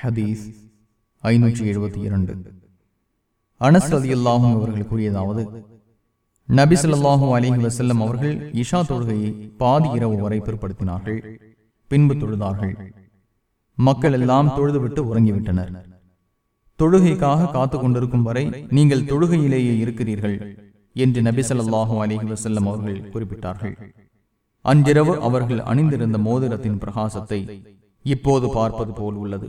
ஹதீஸ் ஐநூற்றி எழுபத்தி இரண்டு. அனஸ் அலி அல்லாஹும் அவர்கள் கூறியதாவது நபி அலிஹி வசல்லம் அவர்கள் இஷா தொழுகையை பாதி இரவு வரை பிற்படுத்தினார்கள் பின்பு தொழுதார்கள். மக்கள் எல்லாம் தொழுதுவிட்டு உறங்கிவிட்டனர். தொழுகைக்காக காத்து கொண்டிருக்கும் வரை நீங்கள் தொழுகையிலேயே இருக்கிறீர்கள் என்று நபி அலிஹி வசல்லம் அவர்கள் குறிப்பிட்டார்கள். அன்றிரவு அவர்கள் அணிந்திருந்த மோதிரத்தின் பிரகாசத்தை இப்போது பார்ப்பது போல் உள்ளது.